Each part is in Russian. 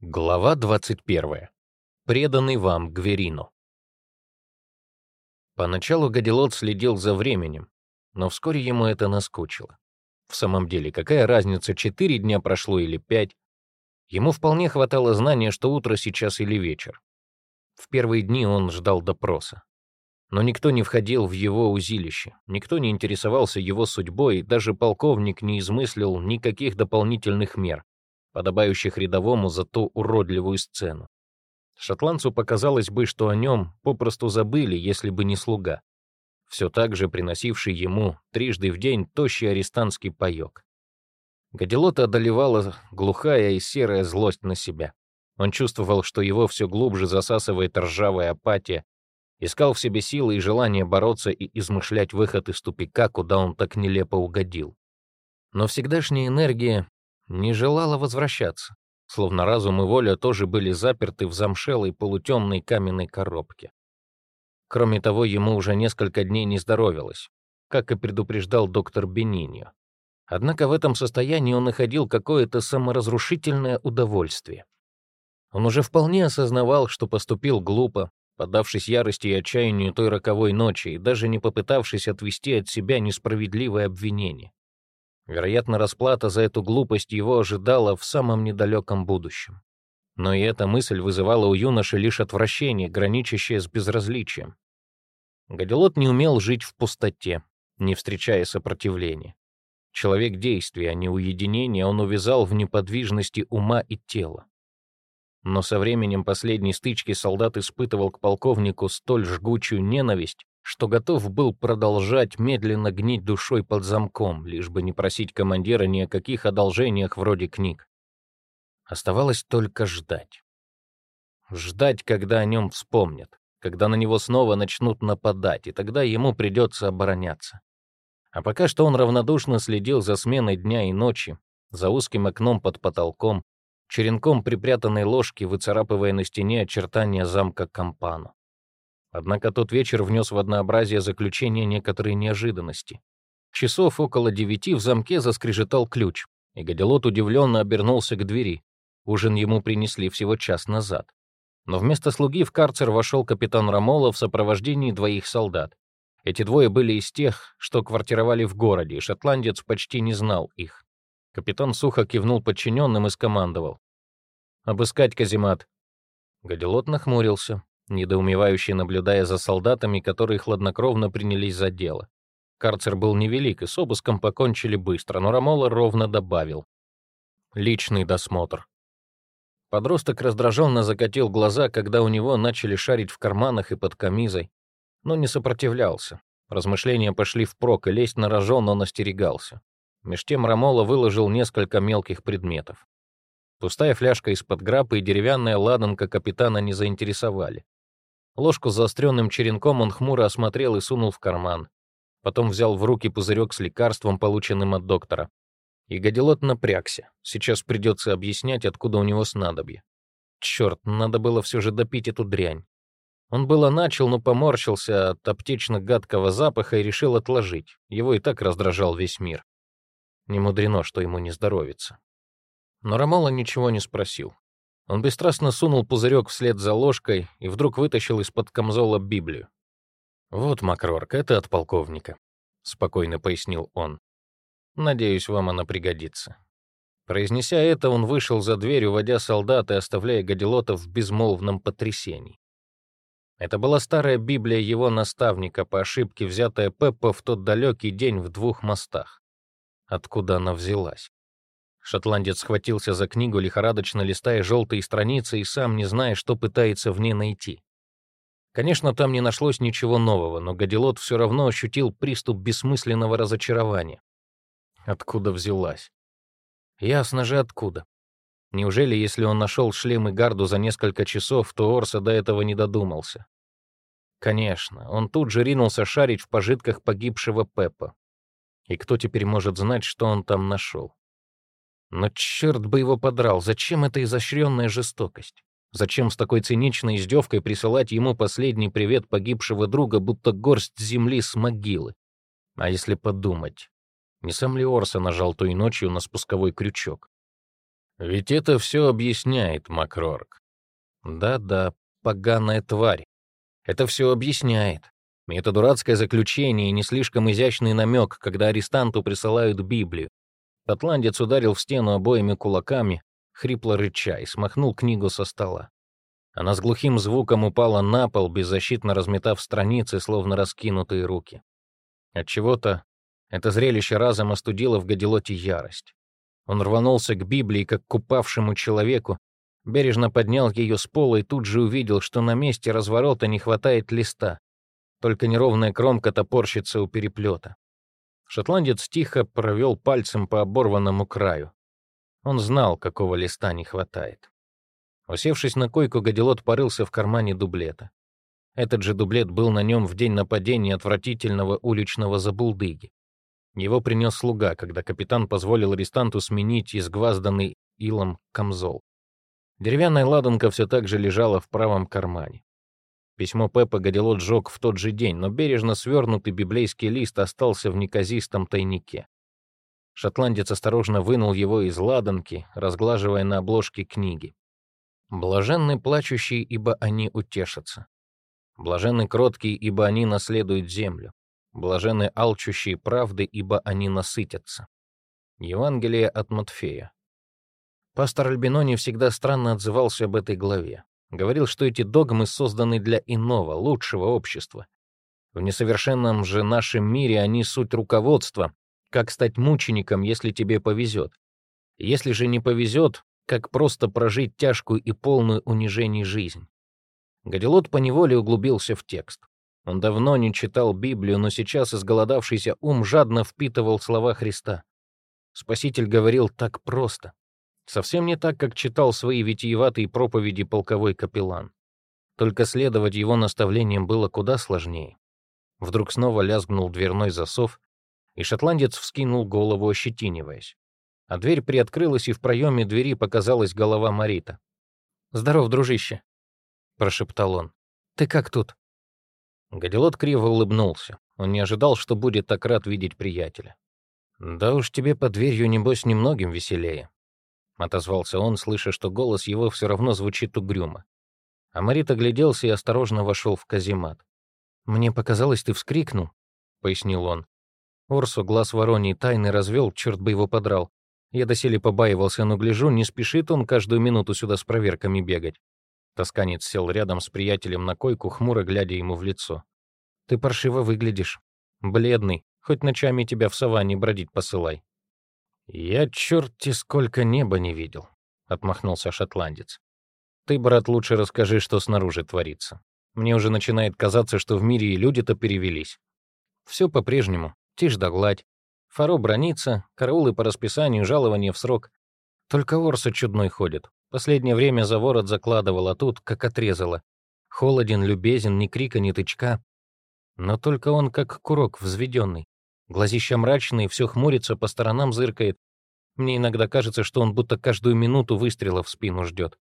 Глава 21. Преданный вам Гверину. Поначалу Гадилот следил за временем, но вскоре ему это наскучило. В самом деле, какая разница, четыре дня прошло или пять? Ему вполне хватало знания, что утро сейчас или вечер. В первые дни он ждал допроса. Но никто не входил в его узилище, никто не интересовался его судьбой, даже полковник не измыслил никаких дополнительных мер подобающих рядовому за ту уродливую сцену. Шотландцу показалось бы, что о нем попросту забыли, если бы не слуга, все так же приносивший ему трижды в день тощий арестантский паёк. Гадилота одолевала глухая и серая злость на себя. Он чувствовал, что его все глубже засасывает ржавая апатия, искал в себе силы и желание бороться и измышлять выход из тупика, куда он так нелепо угодил. Но всегдашняя энергия не желала возвращаться, словно разум и воля тоже были заперты в замшелой полутемной каменной коробке. Кроме того, ему уже несколько дней не здоровилось, как и предупреждал доктор Бениньо. Однако в этом состоянии он находил какое-то саморазрушительное удовольствие. Он уже вполне осознавал, что поступил глупо, поддавшись ярости и отчаянию той роковой ночи и даже не попытавшись отвести от себя несправедливое обвинение. Вероятно, расплата за эту глупость его ожидала в самом недалеком будущем. Но и эта мысль вызывала у юноши лишь отвращение, граничащее с безразличием. Гадилот не умел жить в пустоте, не встречая сопротивления. Человек действия, а не уединения, он увязал в неподвижности ума и тела. Но со временем последней стычки солдат испытывал к полковнику столь жгучую ненависть, что готов был продолжать медленно гнить душой под замком, лишь бы не просить командира ни о каких одолжениях вроде книг. Оставалось только ждать. Ждать, когда о нем вспомнят, когда на него снова начнут нападать, и тогда ему придется обороняться. А пока что он равнодушно следил за сменой дня и ночи, за узким окном под потолком, черенком припрятанной ложки, выцарапывая на стене очертания замка Кампану. Однако тот вечер внес в однообразие заключения некоторые неожиданности. Часов около девяти в замке заскрежетал ключ, и Гадилот удивленно обернулся к двери. Ужин ему принесли всего час назад. Но вместо слуги в карцер вошел капитан Рамола в сопровождении двоих солдат. Эти двое были из тех, что квартировали в городе, и шотландец почти не знал их. Капитан сухо кивнул подчиненным и скомандовал. «Обыскать каземат». Гадилот нахмурился недоумевающе наблюдая за солдатами, которые хладнокровно принялись за дело. Карцер был невелик, и с обыском покончили быстро, но Рамола ровно добавил. Личный досмотр. Подросток раздраженно закатил глаза, когда у него начали шарить в карманах и под камизой, но не сопротивлялся. Размышления пошли впрок, и лезть на рожон он остерегался. Меж тем Рамола выложил несколько мелких предметов. Пустая фляжка из-под грапы и деревянная ладанка капитана не заинтересовали. Ложку с заостренным черенком он хмуро осмотрел и сунул в карман. Потом взял в руки пузырек с лекарством, полученным от доктора. И Гадилот напрягся. Сейчас придется объяснять, откуда у него снадобье. Черт, надо было все же допить эту дрянь. Он было начал, но поморщился от аптечно-гадкого запаха и решил отложить. Его и так раздражал весь мир. Не мудрено, что ему не здоровится. Но Рамола ничего не спросил. Он бесстрастно сунул пузырек вслед за ложкой и вдруг вытащил из-под камзола Библию. «Вот, Макрорк, это от полковника», — спокойно пояснил он. «Надеюсь, вам она пригодится». Произнеся это, он вышел за дверь, уводя солдат и оставляя Гадилота в безмолвном потрясении. Это была старая Библия его наставника, по ошибке взятая Пеппа в тот далекий день в двух мостах. Откуда она взялась? Шотландец схватился за книгу, лихорадочно листая желтые страницы и сам не зная, что пытается в ней найти. Конечно, там не нашлось ничего нового, но Гадилот все равно ощутил приступ бессмысленного разочарования. Откуда взялась? Ясно же откуда. Неужели, если он нашел шлем и гарду за несколько часов, то Орса до этого не додумался? Конечно, он тут же ринулся шарить в пожитках погибшего Пеппа. И кто теперь может знать, что он там нашел? Но черт бы его подрал, зачем эта изощренная жестокость? Зачем с такой циничной издевкой присылать ему последний привет погибшего друга, будто горсть земли с могилы? А если подумать, не сам ли Орса нажал той ночью на спусковой крючок? Ведь это все объясняет, Макрорк. Да-да, поганая тварь. Это все объясняет. И это дурацкое заключение и не слишком изящный намек, когда арестанту присылают Библию. Атландец ударил в стену обоими кулаками, хрипло рыча, и смахнул книгу со стола. Она с глухим звуком упала на пол, беззащитно разметав страницы, словно раскинутые руки. Отчего-то это зрелище разом остудило в Гадилоте ярость. Он рванулся к Библии, как к упавшему человеку, бережно поднял ее с пола и тут же увидел, что на месте разворота не хватает листа. Только неровная кромка топорщится у переплета. Шотландец тихо провел пальцем по оборванному краю. Он знал, какого листа не хватает. Усевшись на койку, Гадилот порылся в кармане дублета. Этот же дублет был на нем в день нападения отвратительного уличного забулдыги. Его принес слуга, когда капитан позволил арестанту сменить изгвазданный илом камзол. Деревянная ладанка все так же лежала в правом кармане. Письмо Пеппа Гадилот сжег в тот же день, но бережно свернутый библейский лист остался в неказистом тайнике. Шотландец осторожно вынул его из ладанки, разглаживая на обложке книги. Блаженны плачущие, ибо они утешатся. Блаженны кроткие, ибо они наследуют землю. Блаженны алчущие правды, ибо они насытятся. Евангелие от Матфея. Пастор Альбинони всегда странно отзывался об этой главе. Говорил, что эти догмы созданы для иного, лучшего общества. В несовершенном же нашем мире они суть руководства, как стать мучеником, если тебе повезет. Если же не повезет, как просто прожить тяжкую и полную унижений жизнь. Гадилот поневоле углубился в текст. Он давно не читал Библию, но сейчас изголодавшийся ум жадно впитывал слова Христа. Спаситель говорил так просто. Совсем не так, как читал свои витиеватые проповеди полковой капеллан. Только следовать его наставлениям было куда сложнее. Вдруг снова лязгнул дверной засов, и шотландец вскинул голову, ощетиниваясь а дверь приоткрылась, и в проеме двери показалась голова Марита. «Здоров, дружище», — прошептал он. «Ты как тут?» Гадилот криво улыбнулся. Он не ожидал, что будет так рад видеть приятеля. «Да уж тебе под дверью, небось, немногим веселее», — отозвался он, слыша, что голос его все равно звучит угрюмо. А Марит огляделся и осторожно вошел в каземат. «Мне показалось, ты вскрикнул», — пояснил он. Орсу глаз вороний тайны развел, черт бы его подрал. Я доселе побаивался, но гляжу, не спешит он каждую минуту сюда с проверками бегать. Тосканец сел рядом с приятелем на койку, хмуро глядя ему в лицо. «Ты паршиво выглядишь. Бледный. Хоть ночами тебя в саванне бродить посылай». «Я черти сколько неба не видел», — отмахнулся шотландец. «Ты, брат, лучше расскажи, что снаружи творится. Мне уже начинает казаться, что в мире и люди-то перевелись. Все по-прежнему. Тишь да гладь. Фаро бронится, караулы по расписанию, жалование в срок. Только Орса чудной ходит. Последнее время за ворот закладывал, а тут как отрезало. Холоден, любезен, ни крика, ни тычка. Но только он как курок взведенный. Глазища мрачные, все хмурится, по сторонам зыркает. Мне иногда кажется, что он будто каждую минуту выстрела в спину ждет.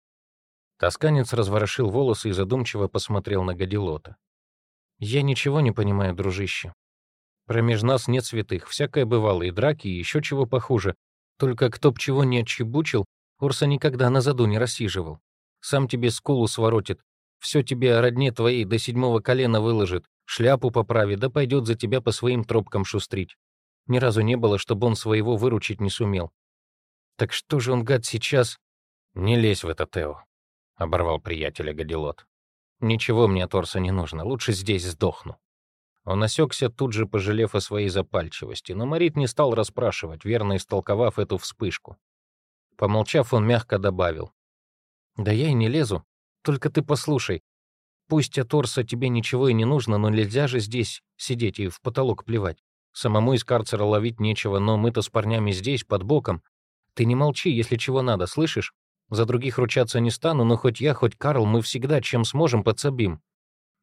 Тосканец разворошил волосы и задумчиво посмотрел на Гадилота. «Я ничего не понимаю, дружище. Промеж нас нет святых, всякое бывало, и драки, и еще чего похуже. Только кто б чего не отчебучил, Урса никогда на заду не рассиживал. Сам тебе скулу своротит, все тебе родне твоей до седьмого колена выложит, шляпу поправит, да пойдет за тебя по своим тропкам шустрить. Ни разу не было, чтобы он своего выручить не сумел. Так что же он, гад, сейчас... «Не лезь в это, Тео», — оборвал приятеля Гадилот. «Ничего мне от Орса не нужно, лучше здесь сдохну». Он осекся, тут же пожалев о своей запальчивости, но Марит не стал расспрашивать, верно истолковав эту вспышку. Помолчав, он мягко добавил. «Да я и не лезу. Только ты послушай. Пусть от Орса тебе ничего и не нужно, но нельзя же здесь сидеть и в потолок плевать. Самому из карцера ловить нечего, но мы-то с парнями здесь, под боком. Ты не молчи, если чего надо, слышишь? За других ручаться не стану, но хоть я, хоть Карл, мы всегда, чем сможем, подсобим».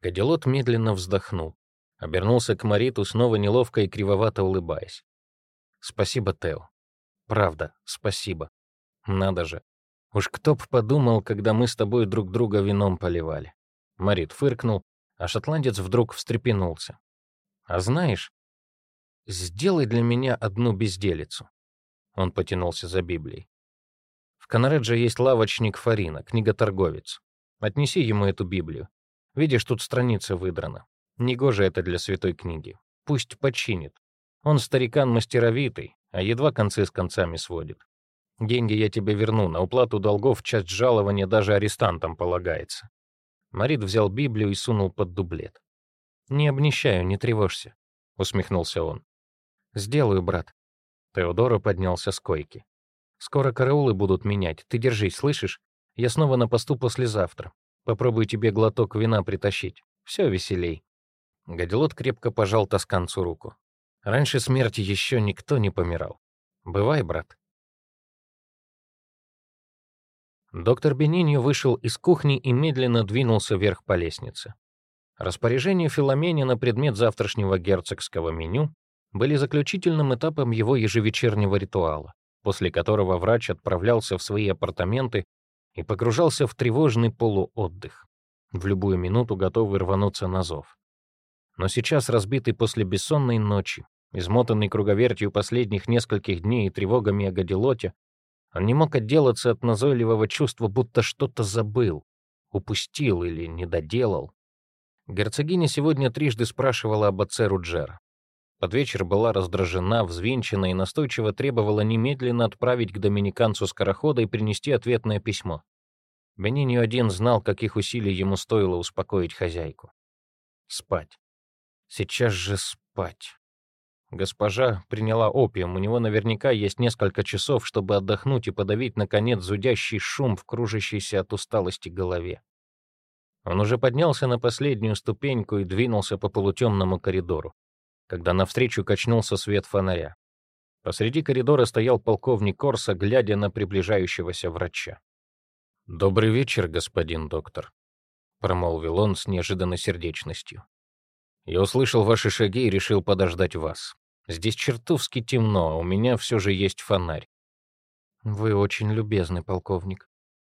Гадилот медленно вздохнул. Обернулся к Мариту, снова неловко и кривовато улыбаясь. «Спасибо, Тео. Правда, спасибо. Надо же. Уж кто б подумал, когда мы с тобой друг друга вином поливали». Марит фыркнул, а шотландец вдруг встрепенулся. «А знаешь, сделай для меня одну безделицу». Он потянулся за Библией. В Канареджа есть лавочник Фарина, книготорговец. Отнеси ему эту Библию. Видишь, тут страница выдрана. Негоже это для святой книги. Пусть починит. Он старикан мастеровитый, а едва концы с концами сводит. Деньги я тебе верну, на уплату долгов часть жалования даже арестантам полагается. Марит взял Библию и сунул под дублет. «Не обнищаю, не тревожься», — усмехнулся он. «Сделаю, брат». Теодора поднялся с койки. «Скоро караулы будут менять. Ты держись, слышишь? Я снова на посту послезавтра. Попробую тебе глоток вина притащить. Все веселей». Гадилот крепко пожал тосканцу руку. Раньше смерти еще никто не помирал. Бывай, брат. Доктор Бениньо вышел из кухни и медленно двинулся вверх по лестнице. Распоряжения Филомения на предмет завтрашнего герцогского меню были заключительным этапом его ежевечернего ритуала, после которого врач отправлялся в свои апартаменты и погружался в тревожный полуотдых, в любую минуту готовый рвануться на зов. Но сейчас, разбитый после бессонной ночи, измотанный круговертью последних нескольких дней и тревогами о Гадилоте, он не мог отделаться от назойливого чувства, будто что-то забыл, упустил или не доделал. Герцогиня сегодня трижды спрашивала об отце Руджера. Под вечер была раздражена, взвинчена и настойчиво требовала немедленно отправить к доминиканцу скорохода и принести ответное письмо. Бениньо один знал, каких усилий ему стоило успокоить хозяйку. Спать. Сейчас же спать. Госпожа приняла опиум, у него наверняка есть несколько часов, чтобы отдохнуть и подавить, наконец, зудящий шум в кружащейся от усталости голове. Он уже поднялся на последнюю ступеньку и двинулся по полутемному коридору, когда навстречу качнулся свет фонаря. Посреди коридора стоял полковник Корса, глядя на приближающегося врача. «Добрый вечер, господин доктор», — промолвил он с неожиданной сердечностью. «Я услышал ваши шаги и решил подождать вас. Здесь чертовски темно, у меня все же есть фонарь. Вы очень любезный, полковник,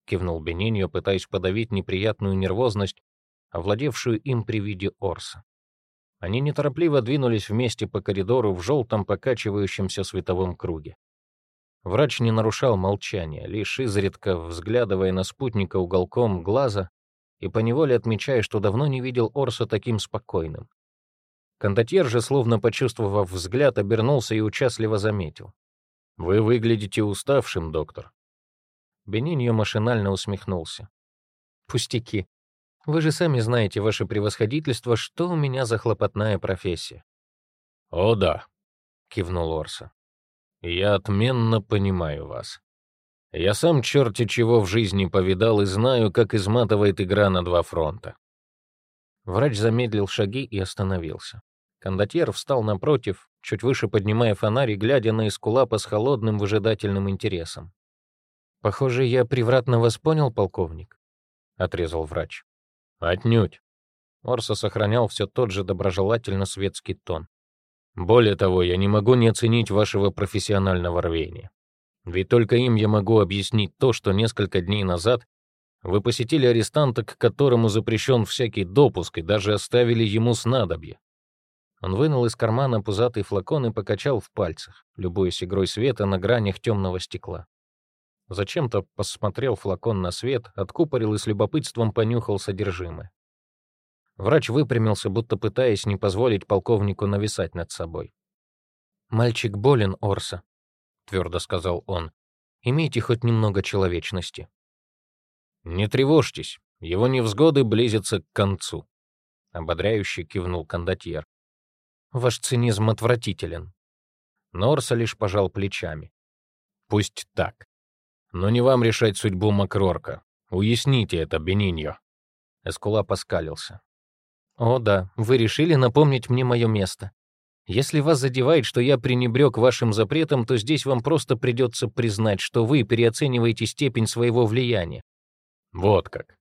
кивнул Бениньо, пытаясь подавить неприятную нервозность, овладевшую им при виде Орса. Они неторопливо двинулись вместе по коридору в желтом покачивающемся световом круге. Врач не нарушал молчания, лишь изредка взглядывая на спутника уголком глаза и поневоле отмечая, что давно не видел Орса таким спокойным. Кондотьер же, словно почувствовав взгляд, обернулся и участливо заметил. «Вы выглядите уставшим, доктор». Бениньо машинально усмехнулся. «Пустяки. Вы же сами знаете, ваше превосходительство, что у меня за хлопотная профессия». «О да», — кивнул Орса. «Я отменно понимаю вас. Я сам черти чего в жизни повидал и знаю, как изматывает игра на два фронта». Врач замедлил шаги и остановился. Кондотьер встал напротив, чуть выше поднимая фонарь и глядя на Эскулапа с холодным выжидательным интересом. «Похоже, я превратно вас понял, полковник», — отрезал врач. «Отнюдь». Орса сохранял все тот же доброжелательно светский тон. «Более того, я не могу не оценить вашего профессионального рвения. Ведь только им я могу объяснить то, что несколько дней назад вы посетили арестанта, к которому запрещен всякий допуск, и даже оставили ему снадобье. Он вынул из кармана пузатый флакон и покачал в пальцах, любуясь игрой света на гранях темного стекла. Зачем-то посмотрел флакон на свет, откупорил и с любопытством понюхал содержимое. Врач выпрямился, будто пытаясь не позволить полковнику нависать над собой. «Мальчик болен, Орса», — твердо сказал он. «Имейте хоть немного человечности». «Не тревожьтесь, его невзгоды близятся к концу», — ободряюще кивнул кондотьер. Ваш цинизм отвратителен. Норса лишь пожал плечами. Пусть так. Но не вам решать судьбу Макрорка. Уясните это, Бениньо. Эскула поскалился. О да, вы решили напомнить мне мое место. Если вас задевает, что я пренебрег вашим запретом, то здесь вам просто придется признать, что вы переоцениваете степень своего влияния. Вот как.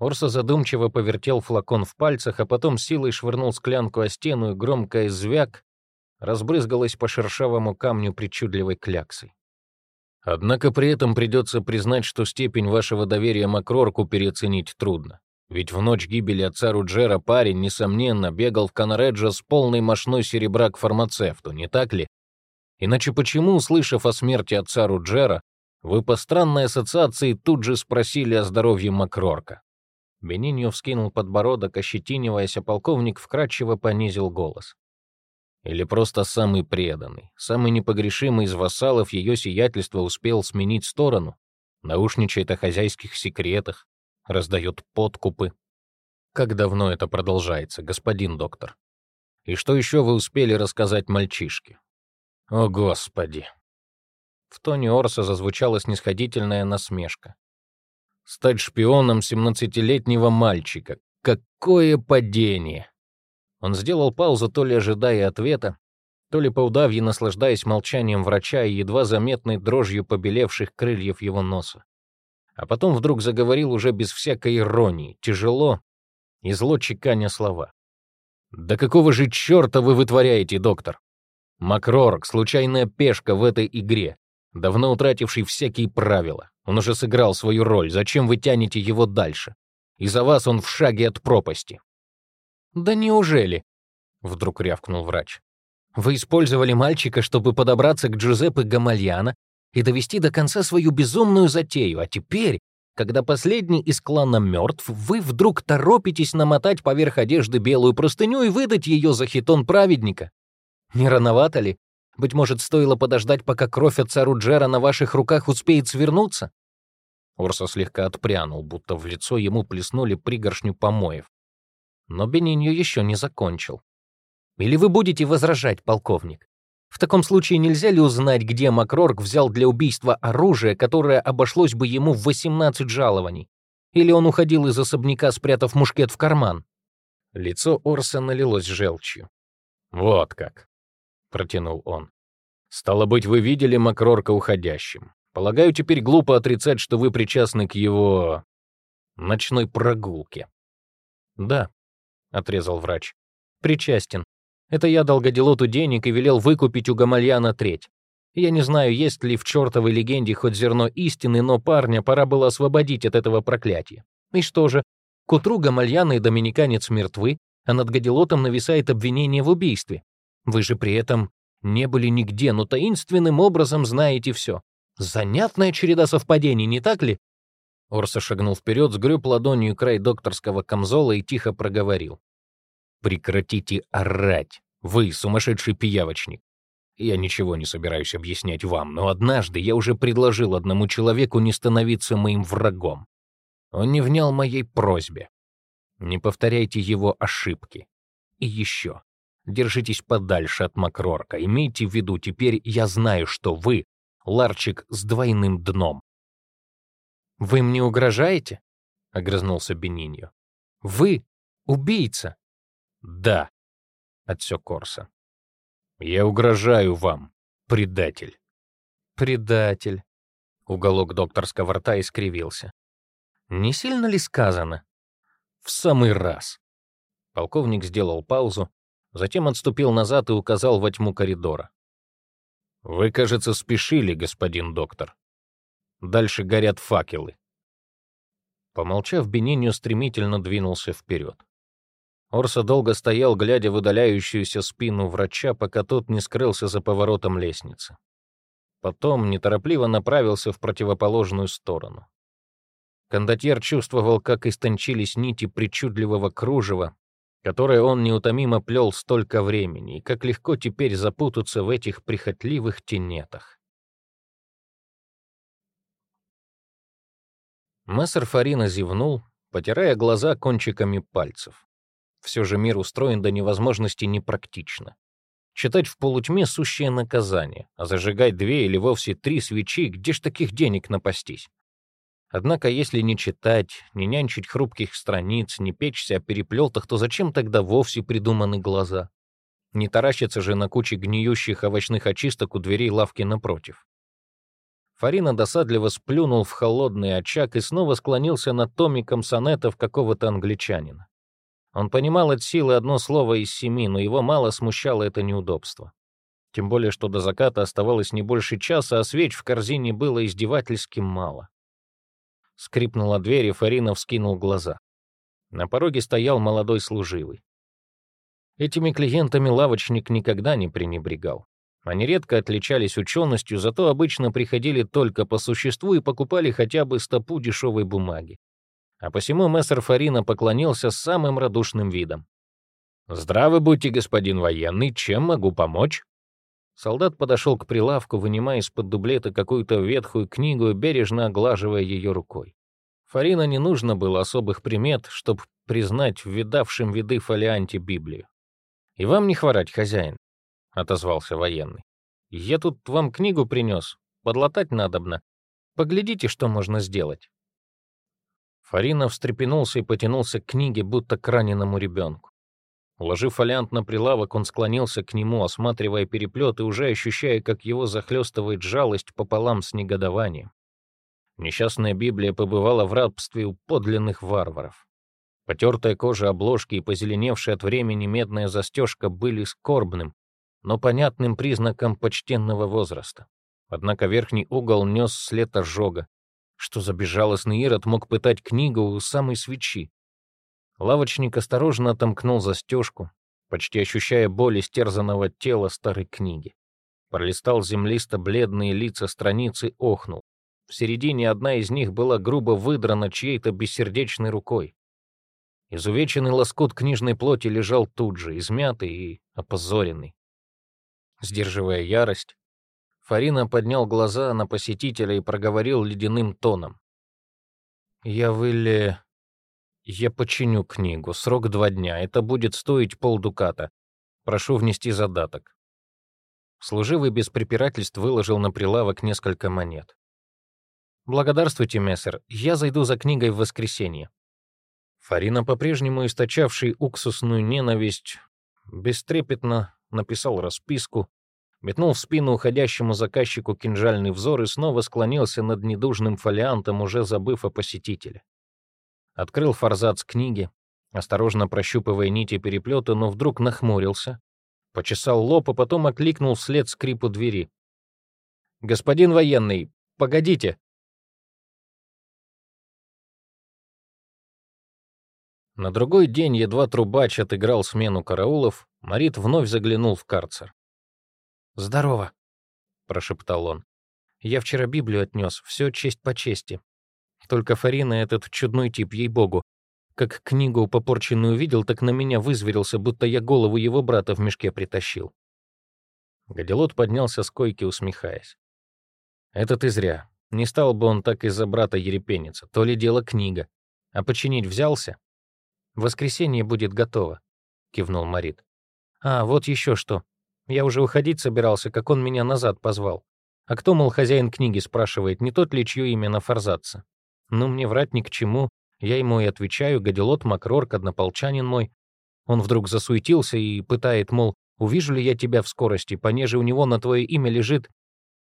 Орса задумчиво повертел флакон в пальцах, а потом силой швырнул склянку о стену, и громкое звяк разбрызгалось по шершавому камню причудливой кляксой. Однако при этом придется признать, что степень вашего доверия Макрорку переоценить трудно. Ведь в ночь гибели отца Руджера парень, несомненно, бегал в Канареджо с полной мошной серебра к фармацевту, не так ли? Иначе почему, услышав о смерти отца Руджера, вы по странной ассоциации тут же спросили о здоровье Макрорка. Бениньо вскинул подбородок, ощетиниваясь, а полковник вкрадчиво понизил голос. Или просто самый преданный, самый непогрешимый из вассалов ее сиятельства успел сменить сторону, наушничает о хозяйских секретах, раздает подкупы. Как давно это продолжается, господин доктор? И что еще вы успели рассказать мальчишке? О, Господи! В тоне Орса зазвучала снисходительная насмешка. Стать шпионом семнадцатилетнего мальчика. Какое падение! Он сделал паузу, то ли ожидая ответа, то ли по удавье наслаждаясь молчанием врача и едва заметной дрожью побелевших крыльев его носа. А потом вдруг заговорил уже без всякой иронии, тяжело и зло чеканя слова. «Да какого же черта вы вытворяете, доктор? Макрорк — случайная пешка в этой игре, давно утративший всякие правила. Он уже сыграл свою роль, зачем вы тянете его дальше? Из-за вас он в шаге от пропасти». «Да неужели?» — вдруг рявкнул врач. «Вы использовали мальчика, чтобы подобраться к Джузеппе Гамальяна и довести до конца свою безумную затею, а теперь когда последний из клана мертв, вы вдруг торопитесь намотать поверх одежды белую простыню и выдать ее за хитон праведника. Не рановато ли? Быть может, стоило подождать, пока кровь отца Руджера на ваших руках успеет свернуться?» Урса слегка отпрянул, будто в лицо ему плеснули пригоршню помоев. Но Бениньо еще не закончил. «Или вы будете возражать, полковник? В таком случае нельзя ли узнать, где Макрорг взял для убийства оружие, которое обошлось бы ему в 18 жалований? Или он уходил из особняка, спрятав мушкет в карман? Лицо Орса налилось желчью. «Вот как», — протянул он. «Стало быть, вы видели Макрорка уходящим. Полагаю, теперь глупо отрицать, что вы причастны к его... ночной прогулке». «Да», — отрезал врач. «Причастен. Это я дал Гадилоту денег и велел выкупить у Гамальяна треть. Я не знаю, есть ли в чертовой легенде хоть зерно истины, но парня пора было освободить от этого проклятия. И что же? К утру Гамальяна и Доминиканец мертвы, а над Гадилотом нависает обвинение в убийстве. Вы же при этом не были нигде, но таинственным образом знаете все. Занятная череда совпадений, не так ли? Орса шагнул вперед, сгреб ладонью край докторского камзола и тихо проговорил. Прекратите орать. Вы сумасшедший пиявочник. Я ничего не собираюсь объяснять вам, но однажды я уже предложил одному человеку не становиться моим врагом. Он не внял моей просьбе. Не повторяйте его ошибки. И еще. Держитесь подальше от Макрорка. Имейте в виду, теперь я знаю, что вы — ларчик с двойным дном. «Вы мне угрожаете?» — огрызнулся Бениньо. «Вы — убийца!» «Да», — отсек Корса. «Я угрожаю вам, предатель». «Предатель», — уголок докторского рта искривился. «Не сильно ли сказано?» «В самый раз». Полковник сделал паузу, затем отступил назад и указал во тьму коридора. «Вы, кажется, спешили, господин доктор. Дальше горят факелы». Помолчав, Бениньо стремительно двинулся вперед. Орса долго стоял, глядя в удаляющуюся спину врача, пока тот не скрылся за поворотом лестницы. Потом неторопливо направился в противоположную сторону. Кондотьер чувствовал, как истончились нити причудливого кружева, которое он неутомимо плел столько времени, и как легко теперь запутаться в этих прихотливых тенетах. Мессер Фарина зевнул, потирая глаза кончиками пальцев. Все же мир устроен до невозможности непрактично. Читать в полутьме — сущее наказание, а зажигать две или вовсе три свечи, где ж таких денег напастись? Однако, если не читать, не нянчить хрупких страниц, не печься о переплетах, то зачем тогда вовсе придуманы глаза? Не таращиться же на куче гниющих овощных очисток у дверей лавки напротив. Фарина досадливо сплюнул в холодный очаг и снова склонился над томиком сонетов какого-то англичанина. Он понимал от силы одно слово из семи, но его мало смущало это неудобство. Тем более, что до заката оставалось не больше часа, а свеч в корзине было издевательски мало. Скрипнула дверь, и Фаринов вскинул глаза. На пороге стоял молодой служивый. Этими клиентами лавочник никогда не пренебрегал. Они редко отличались ученостью, зато обычно приходили только по существу и покупали хотя бы стопу дешевой бумаги. А посему мессер Фарина поклонился самым радушным видом. «Здравы будьте, господин военный, чем могу помочь?» Солдат подошел к прилавку, вынимая из-под дублета какую-то ветхую книгу бережно оглаживая ее рукой. Фарина не нужно было особых примет, чтобы признать в видавшем виды фолианте Библию. «И вам не хворать, хозяин», — отозвался военный. «Я тут вам книгу принес, подлатать надобно. Поглядите, что можно сделать». Фарина встрепенулся и потянулся к книге, будто к раненому ребенку. Уложив фолиант на прилавок, он склонился к нему, осматривая переплет и уже ощущая, как его захлестывает жалость пополам с негодованием. Несчастная Библия побывала в рабстве у подлинных варваров. Потертая кожа обложки и позеленевшая от времени медная застежка были скорбным, но понятным признаком почтенного возраста. Однако верхний угол нес след ожога. Что за безжалостный Ирод мог пытать книгу у самой свечи? Лавочник осторожно отомкнул застежку, почти ощущая боль истерзанного тела старой книги. Пролистал землисто-бледные лица страницы, охнул. В середине одна из них была грубо выдрана чьей-то бессердечной рукой. Изувеченный лоскут книжной плоти лежал тут же, измятый и опозоренный. Сдерживая ярость, Фарина поднял глаза на посетителя и проговорил ледяным тоном. «Я выле... Я починю книгу. Срок два дня. Это будет стоить полдуката. Прошу внести задаток». Служивый без препирательств выложил на прилавок несколько монет. «Благодарствуйте, мессер. Я зайду за книгой в воскресенье». Фарина, по-прежнему источавший уксусную ненависть, бестрепетно написал расписку, метнул в спину уходящему заказчику кинжальный взор и снова склонился над недужным фолиантом, уже забыв о посетителе. Открыл форзац книги, осторожно прощупывая нити переплета, но вдруг нахмурился, почесал лоб, а потом окликнул вслед скрипу двери. «Господин военный, погодите!» На другой день едва трубач отыграл смену караулов, Марит вновь заглянул в карцер. «Здорово», — прошептал он. «Я вчера Библию отнес, все честь по чести. Только Фарина этот чудной тип, ей-богу. Как книгу попорченную увидел, так на меня вызверился, будто я голову его брата в мешке притащил». Гадилот поднялся с койки, усмехаясь. «Это ты зря. Не стал бы он так из-за брата ерепениться. То ли дело книга. А починить взялся?» Воскресенье будет готово», — кивнул Марит. «А, вот еще что. Я уже уходить собирался, как он меня назад позвал. А кто, мол, хозяин книги, спрашивает, не тот ли, чье имя на форзаце? Ну, мне врать ни к чему. Я ему и отвечаю, гадилот Макрорк, однополчанин мой. Он вдруг засуетился и пытает, мол, увижу ли я тебя в скорости, понеже у него на твое имя лежит...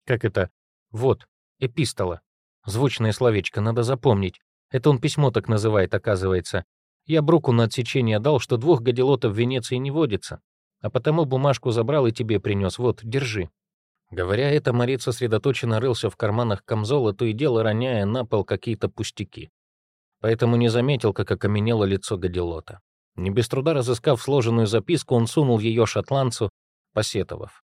Как это? Вот, эпистола. Звучное словечко, надо запомнить. Это он письмо так называет, оказывается. Я Бруку на отсечение дал, что двух гадилотов в Венеции не водится, а потому бумажку забрал и тебе принес. Вот, держи». Говоря это, Марит сосредоточенно рылся в карманах камзола, то и дело роняя на пол какие-то пустяки. Поэтому не заметил, как окаменело лицо гадилота. Не без труда разыскав сложенную записку, он сунул ее шотландцу, посетовав.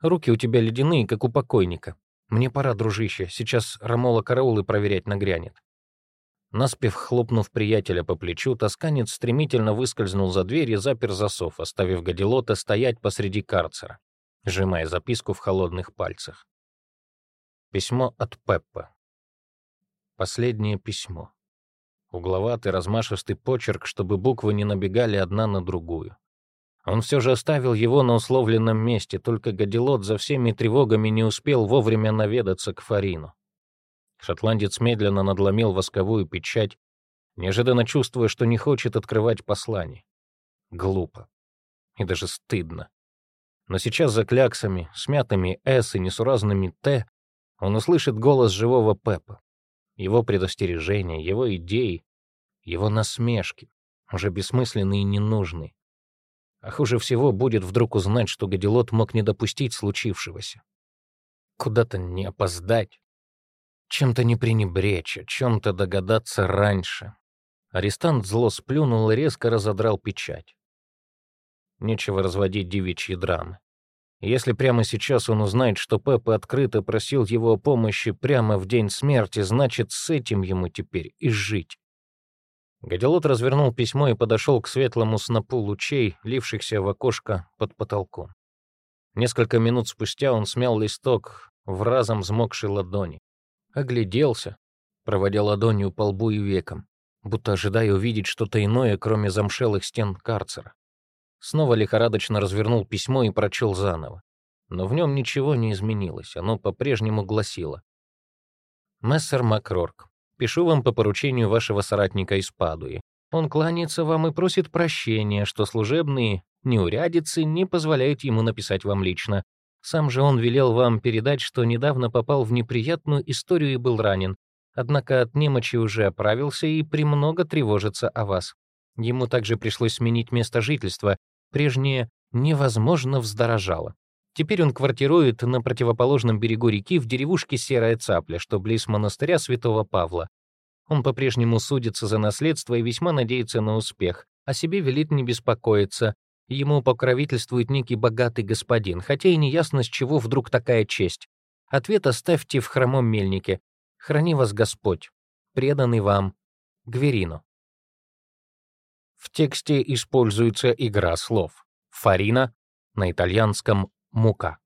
«Руки у тебя ледяные, как у покойника. Мне пора, дружище, сейчас Рамола караулы проверять нагрянет». Наспев хлопнув приятеля по плечу, тосканец стремительно выскользнул за дверь и запер засов, оставив Гадилота стоять посреди карцера, сжимая записку в холодных пальцах. Письмо от Пеппа. Последнее письмо. Угловатый, размашистый почерк, чтобы буквы не набегали одна на другую. Он все же оставил его на условленном месте, только Гадилот за всеми тревогами не успел вовремя наведаться к Фарину. Шотландец медленно надломил восковую печать, неожиданно чувствуя, что не хочет открывать послание. Глупо. И даже стыдно. Но сейчас за кляксами, смятыми «С» и несуразными «Т» он услышит голос живого Пепа. Его предостережения, его идеи, его насмешки, уже бессмысленные и ненужные. А хуже всего будет вдруг узнать, что Гадилот мог не допустить случившегося. Куда-то не опоздать, чем-то не пренебречь, о чем-то догадаться раньше. Арестант зло сплюнул и резко разодрал печать. Нечего разводить девичьи драмы. Если прямо сейчас он узнает, что Пеппа открыто просил его о помощи прямо в день смерти, значит, с этим ему теперь и жить. Гадилот развернул письмо и подошел к светлому снопу лучей, лившихся в окошко под потолком. Несколько минут спустя он смял листок в разом взмокшей ладони. Огляделся, проводя ладонью по лбу и векам, будто ожидая увидеть что-то иное, кроме замшелых стен карцера. Снова лихорадочно развернул письмо и прочел заново. Но в нем ничего не изменилось, оно по-прежнему гласило. «Мессер Макрорк, пишу вам по поручению вашего соратника из Падуи. Он кланяется вам и просит прощения, что служебные неурядицы не позволяют ему написать вам лично. Сам же он велел вам передать, что недавно попал в неприятную историю и был ранен, однако от немочи уже оправился и премного тревожится о вас. Ему также пришлось сменить место жительства, прежнее невозможно вздорожало. Теперь он квартирует на противоположном берегу реки в деревушке Серая Цапля, что близ монастыря Святого Павла. Он по-прежнему судится за наследство и весьма надеется на успех. О себе велит не беспокоиться. Ему покровительствует некий богатый господин, хотя и не ясно, с чего вдруг такая честь. Ответ оставьте в хромом мельнике. Храни вас Господь, преданный вам Гверино. В тексте используется игра слов. Фарина на итальянском мука.